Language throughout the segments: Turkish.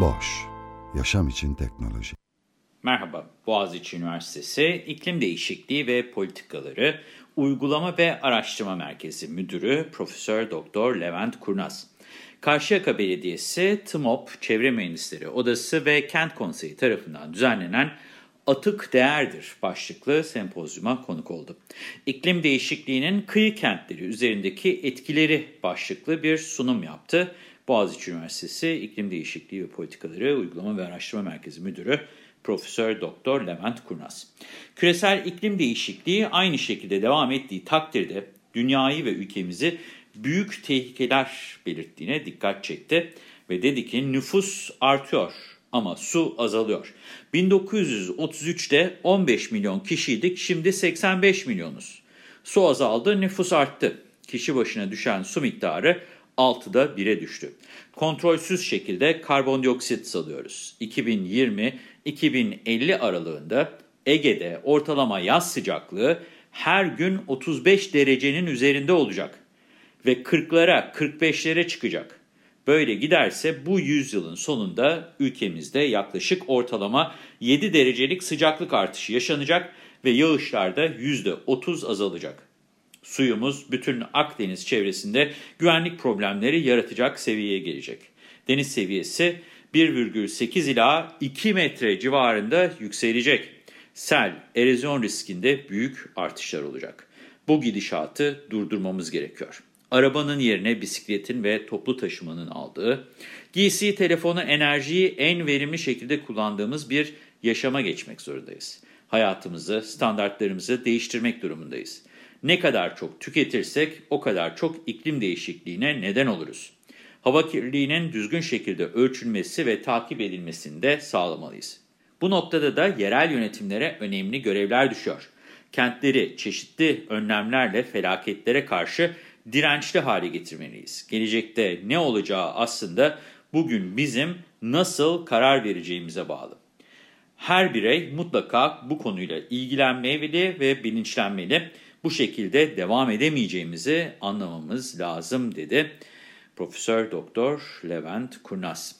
Boş, yaşam için teknoloji. Merhaba, Boğaziçi Üniversitesi İklim Değişikliği ve Politikaları Uygulama ve Araştırma Merkezi Müdürü Profesör Doktor Levent Kurnaz. Karşıyaka Belediyesi, TMOP, Çevre Mühendisleri Odası ve Kent Konseyi tarafından düzenlenen Atık Değerdir başlıklı sempozyuma konuk oldu. İklim değişikliğinin kıyı kentleri üzerindeki etkileri başlıklı bir sunum yaptı. Boğaziçi Üniversitesi İklim Değişikliği ve Politikaları Uygulama ve Araştırma Merkezi Müdürü Profesör Doktor Levent Kurnaz. Küresel iklim değişikliği aynı şekilde devam ettiği takdirde dünyayı ve ülkemizi büyük tehlikeler belirttiğine dikkat çekti ve dedi ki nüfus artıyor ama su azalıyor. 1933'te 15 milyon kişiydik, şimdi 85 milyonuz. Su azaldı, nüfus arttı. Kişi başına düşen su miktarı 6'da 1'e düştü. Kontrolsüz şekilde karbondioksit salıyoruz. 2020-2050 aralığında Ege'de ortalama yaz sıcaklığı her gün 35 derecenin üzerinde olacak ve 40'lara 45'lere çıkacak. Böyle giderse bu yüzyılın sonunda ülkemizde yaklaşık ortalama 7 derecelik sıcaklık artışı yaşanacak ve yağışlar da %30 azalacak. Suyumuz bütün Akdeniz çevresinde güvenlik problemleri yaratacak seviyeye gelecek. Deniz seviyesi 1,8 ila 2 metre civarında yükselecek. Sel, erozyon riskinde büyük artışlar olacak. Bu gidişatı durdurmamız gerekiyor. Arabanın yerine bisikletin ve toplu taşımanın aldığı, giysi, telefonu, enerjiyi en verimli şekilde kullandığımız bir yaşama geçmek zorundayız. Hayatımızı, standartlarımızı değiştirmek durumundayız. Ne kadar çok tüketirsek o kadar çok iklim değişikliğine neden oluruz. Hava kirliliğinin düzgün şekilde ölçülmesi ve takip edilmesini de sağlamalıyız. Bu noktada da yerel yönetimlere önemli görevler düşüyor. Kentleri çeşitli önlemlerle felaketlere karşı dirençli hale getirmeliyiz. Gelecekte ne olacağı aslında bugün bizim nasıl karar vereceğimize bağlı. Her birey mutlaka bu konuyla ilgilenmeli ve bilinçlenmeli. Bu şekilde devam edemeyeceğimizi anlamamız lazım dedi Profesör Doktor Levent Kurnaz.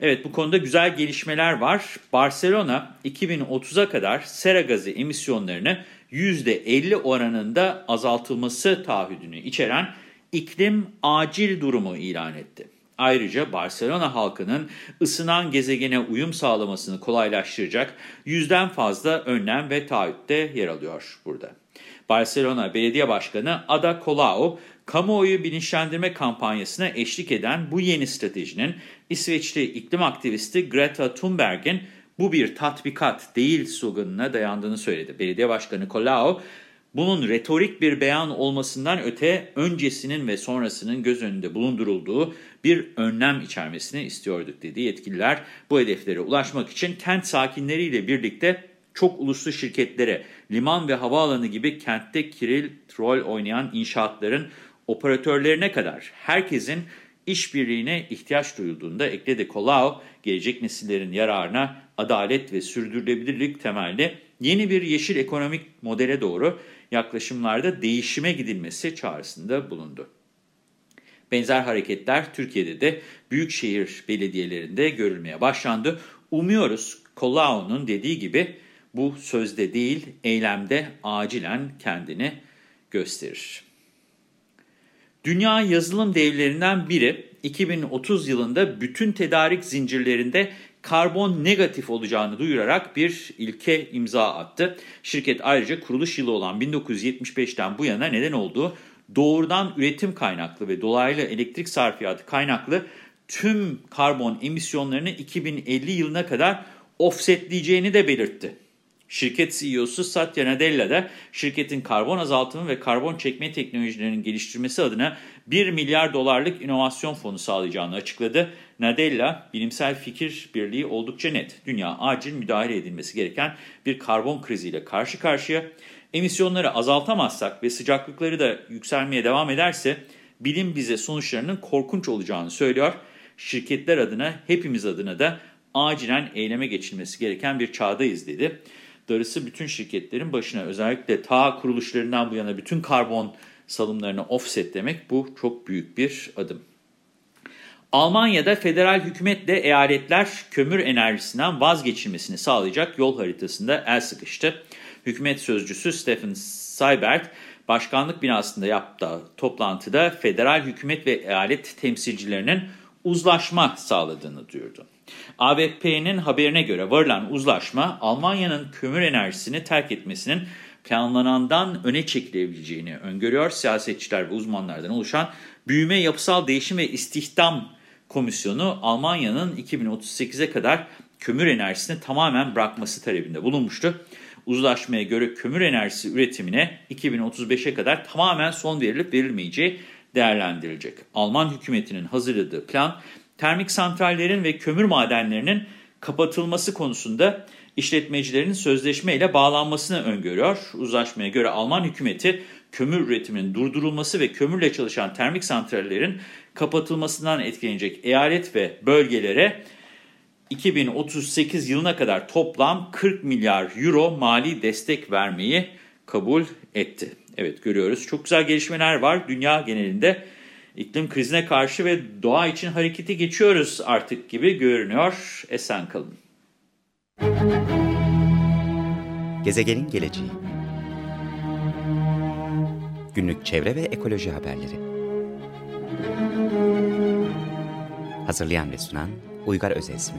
Evet bu konuda güzel gelişmeler var. Barcelona 2030'a kadar sera gazı emisyonlarını %50 oranında azaltılması taahhüdünü içeren iklim acil durumu ilan etti. Ayrıca Barcelona halkının ısınan gezegene uyum sağlamasını kolaylaştıracak yüzden fazla önlem ve taahhütte yer alıyor burada. Barcelona Belediye Başkanı Ada Colau, kamuoyu bilinçlendirme kampanyasına eşlik eden bu yeni stratejinin İsveçli iklim aktivisti Greta Thunberg'in bu bir tatbikat değil sloganına dayandığını söyledi. Belediye Başkanı Colau, bunun retorik bir beyan olmasından öte öncesinin ve sonrasının göz önünde bulundurulduğu bir önlem içermesini istiyorduk dedi. Yetkililer bu hedeflere ulaşmak için kent sakinleriyle birlikte çok uluslu şirketlere, liman ve havaalanı gibi kentte kiril rol oynayan inşaatların operatörlerine kadar herkesin işbirliğine ihtiyaç duyulduğunda ekledi Colau, gelecek nesillerin yararına adalet ve sürdürülebilirlik temelli yeni bir yeşil ekonomik modele doğru yaklaşımlarda değişime gidilmesi çağrısında bulundu. Benzer hareketler Türkiye'de de büyükşehir belediyelerinde görülmeye başlandı. Umuyoruz Colau'nun dediği gibi bu sözde değil eylemde acilen kendini gösterir. Dünya yazılım devlerinden biri 2030 yılında bütün tedarik zincirlerinde karbon negatif olacağını duyurarak bir ilke imza attı. Şirket ayrıca kuruluş yılı olan 1975'ten bu yana neden olduğu doğrudan üretim kaynaklı ve dolaylı elektrik sarfiyatı kaynaklı tüm karbon emisyonlarını 2050 yılına kadar offsetleyeceğini de belirtti. Şirket CEO'su Satya Nadella da şirketin karbon azaltımı ve karbon çekme teknolojilerinin geliştirmesi adına 1 milyar dolarlık inovasyon fonu sağlayacağını açıkladı. Nadella, bilimsel fikir birliği oldukça net. Dünya acil müdahale edilmesi gereken bir karbon kriziyle karşı karşıya. Emisyonları azaltamazsak ve sıcaklıkları da yükselmeye devam ederse bilim bize sonuçlarının korkunç olacağını söylüyor. Şirketler adına, hepimiz adına da acilen eyleme geçilmesi gereken bir çağdayız dedi. Darısı bütün şirketlerin başına özellikle ta kuruluşlarından bu yana bütün karbon salımlarını offset demek bu çok büyük bir adım. Almanya'da federal hükümetle eyaletler kömür enerjisinden vazgeçilmesini sağlayacak yol haritasında el sıkıştı. Hükümet sözcüsü Stephen Seibert, başkanlık binasında yaptığı toplantıda federal hükümet ve eyalet temsilcilerinin uzlaşma sağladığını duyurdu. ABP'nin haberine göre varılan uzlaşma Almanya'nın kömür enerjisini terk etmesinin planlanandan öne çekilebileceğini öngörüyor. Siyasetçiler ve uzmanlardan oluşan Büyüme, Yapısal Değişim ve İstihdam Komisyonu Almanya'nın 2038'e kadar kömür enerjisini tamamen bırakması talebinde bulunmuştu. Uzlaşmaya göre kömür enerjisi üretimine 2035'e kadar tamamen son verilip verilmeyeceği değerlendirilecek. Alman hükümetinin hazırladığı plan termik santrallerin ve kömür madenlerinin kapatılması konusunda işletmecilerin sözleşmeyle bağlanmasını öngörüyor. Uzlaşmaya göre Alman hükümeti kömür üretiminin durdurulması ve kömürle çalışan termik santrallerin kapatılmasından etkilenecek eyalet ve bölgelere 2038 yılına kadar toplam 40 milyar euro mali destek vermeyi kabul etti. Evet görüyoruz. Çok güzel gelişmeler var dünya genelinde. İklim krizine karşı ve doğa için harekete geçiyoruz artık gibi görünüyor. Esen kalın. Gezegenin geleceği. Günlük çevre ve ekoloji haberleri. Hazırlayan ve sunan Uygar Özesmi